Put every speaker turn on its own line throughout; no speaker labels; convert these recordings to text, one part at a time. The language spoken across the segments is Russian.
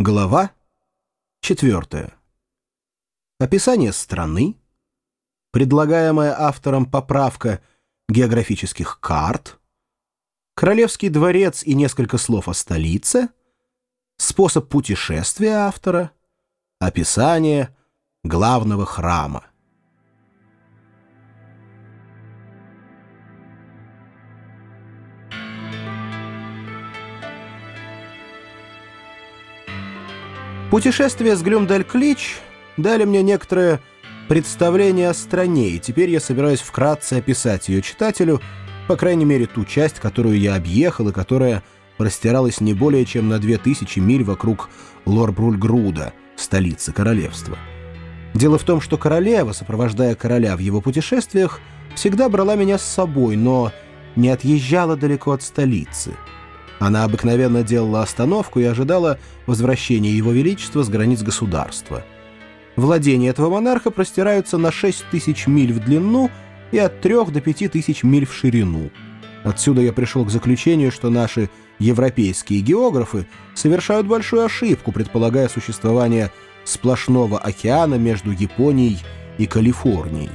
Глава 4. Описание страны, предлагаемая автором поправка географических карт, Королевский дворец и несколько слов о столице, способ путешествия автора, описание главного храма. Путешествие с Глюмдаль-Клич дали мне некоторое представление о стране, и теперь я собираюсь вкратце описать ее читателю, по крайней мере ту часть, которую я объехал и которая простиралась не более чем на 2000 миль вокруг Лорбрульгруда, столицы королевства. Дело в том, что королева, сопровождая короля в его путешествиях, всегда брала меня с собой, но не отъезжала далеко от столицы — она обыкновенно делала остановку и ожидала возвращения Его Величества с границ государства. Владения этого монарха простираются на 6 тысяч миль в длину и от 3 до 5 тысяч миль в ширину. Отсюда я пришел к заключению, что наши европейские географы совершают большую ошибку, предполагая существование сплошного океана между Японией и Калифорнией.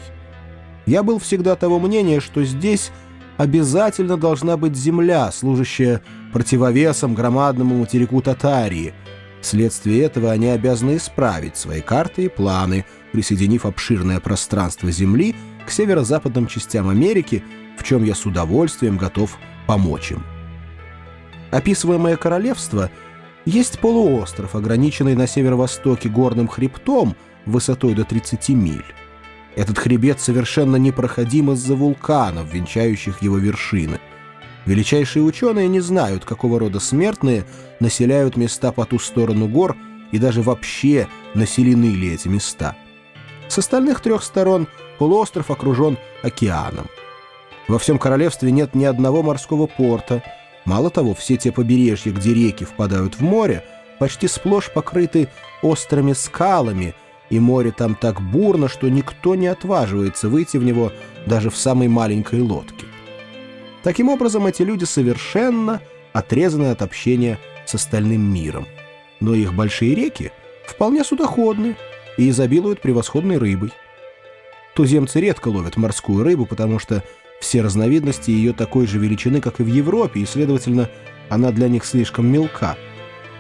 Я был всегда того мнения, что здесь обязательно должна быть земля, служащая противовесом громадному материку Татарии. Вследствие этого они обязаны исправить свои карты и планы, присоединив обширное пространство Земли к северо-западным частям Америки, в чем я с удовольствием готов помочь им. Описываемое королевство есть полуостров, ограниченный на северо-востоке горным хребтом высотой до 30 миль. Этот хребет совершенно непроходим из-за вулканов, венчающих его вершины. Величайшие ученые не знают, какого рода смертные населяют места по ту сторону гор и даже вообще населены ли эти места. С остальных трех сторон полуостров окружен океаном. Во всем королевстве нет ни одного морского порта. Мало того, все те побережья, где реки впадают в море, почти сплошь покрыты острыми скалами – и море там так бурно, что никто не отваживается выйти в него даже в самой маленькой лодке. Таким образом, эти люди совершенно отрезаны от общения с остальным миром. Но их большие реки вполне судоходны и изобилуют превосходной рыбой. Туземцы редко ловят морскую рыбу, потому что все разновидности ее такой же величины, как и в Европе, и, следовательно, она для них слишком мелка.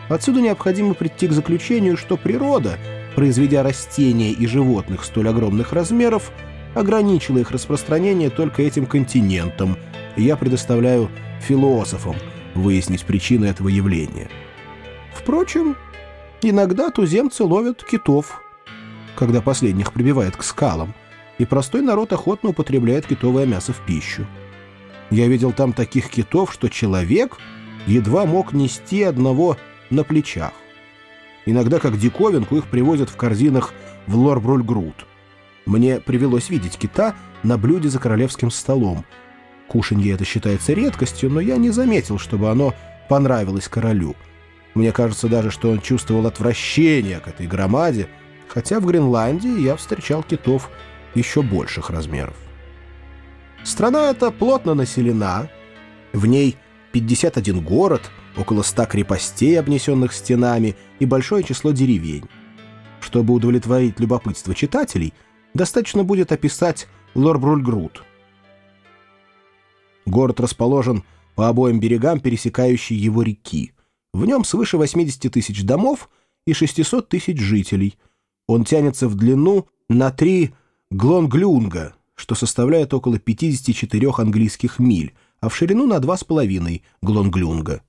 Отсюда необходимо прийти к заключению, что природа — произведя растения и животных столь огромных размеров, ограничила их распространение только этим континентом, и я предоставляю философам выяснить причины этого явления. Впрочем, иногда туземцы ловят китов, когда последних прибивает к скалам, и простой народ охотно употребляет китовое мясо в пищу. Я видел там таких китов, что человек едва мог нести одного на плечах. Иногда, как диковинку, их привозят в корзинах в Лорбрульгрут. Мне привелось видеть кита на блюде за королевским столом. Кушанье это считается редкостью, но я не заметил, чтобы оно понравилось королю. Мне кажется даже, что он чувствовал отвращение к этой громаде, хотя в Гренландии я встречал китов еще больших размеров. Страна эта плотно населена, в ней 51 город — около ста крепостей, обнесенных стенами, и большое число деревень. Чтобы удовлетворить любопытство читателей, достаточно будет описать Лорбрульгрут. Город расположен по обоим берегам пересекающей его реки. В нем свыше 80 тысяч домов и 600 тысяч жителей. Он тянется в длину на три глонглюнга, что составляет около 54 английских миль, а в ширину на 2,5 глонглюнга.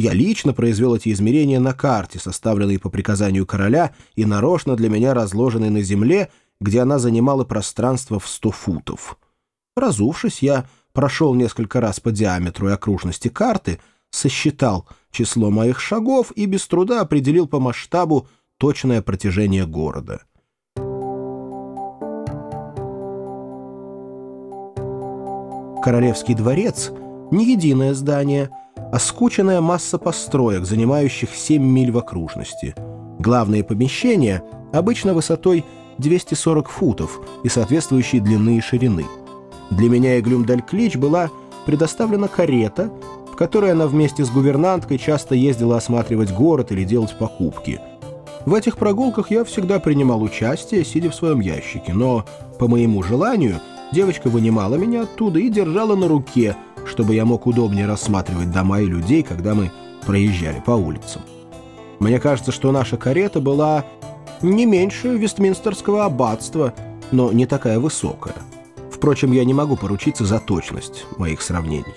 Я лично произвел эти измерения на карте, составленной по приказанию короля и нарочно для меня разложенной на земле, где она занимала пространство в сто футов. Разувшись, я прошел несколько раз по диаметру и окружности карты, сосчитал число моих шагов и без труда определил по масштабу точное протяжение города. Королевский дворец — не единое здание — а скученная масса построек, занимающих 7 миль в окружности. Главные помещения обычно высотой 240 футов и соответствующей длины и ширины. Для меня и Глюмдаль-Клич была предоставлена карета, в которой она вместе с гувернанткой часто ездила осматривать город или делать покупки. В этих прогулках я всегда принимал участие, сидя в своем ящике, но, по моему желанию, девочка вынимала меня оттуда и держала на руке, чтобы я мог удобнее рассматривать дома и людей, когда мы проезжали по улицам. Мне кажется, что наша карета была не меньше Вестминстерского аббатства, но не такая высокая. Впрочем, я не могу поручиться за точность моих сравнений.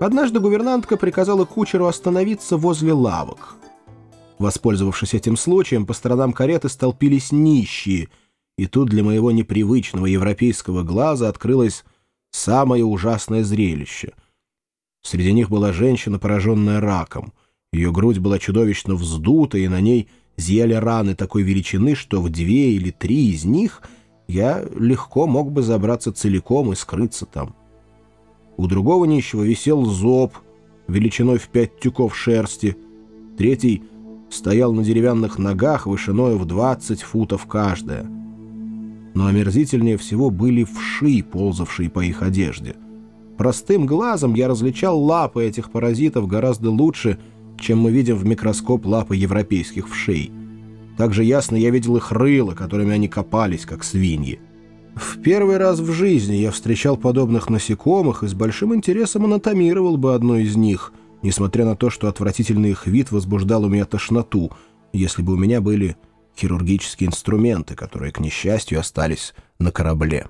Однажды гувернантка приказала кучеру остановиться возле лавок. Воспользовавшись этим случаем, по сторонам кареты столпились нищие, и тут для моего непривычного европейского глаза открылось самое ужасное зрелище. Среди них была женщина, пораженная раком. Ее грудь была чудовищно вздута, и на ней зияли раны такой величины, что в две или три из них — я легко мог бы забраться целиком и скрыться там. У другого нищего висел зоб, величиной в пять тюков шерсти. Третий стоял на деревянных ногах, вышиной в 20 футов каждая. Но омерзительнее всего были вши, ползавшие по их одежде. Простым глазом я различал лапы этих паразитов гораздо лучше, чем мы видим в микроскоп лапы европейских вшей. Также ясно я видел их рыло, которыми они копались, как свиньи. В первый раз в жизни я встречал подобных насекомых и с большим интересом анатомировал бы одно из них, несмотря на то, что отвратительный их вид возбуждал у меня тошноту, если бы у меня были хирургические инструменты, которые, к несчастью, остались на корабле.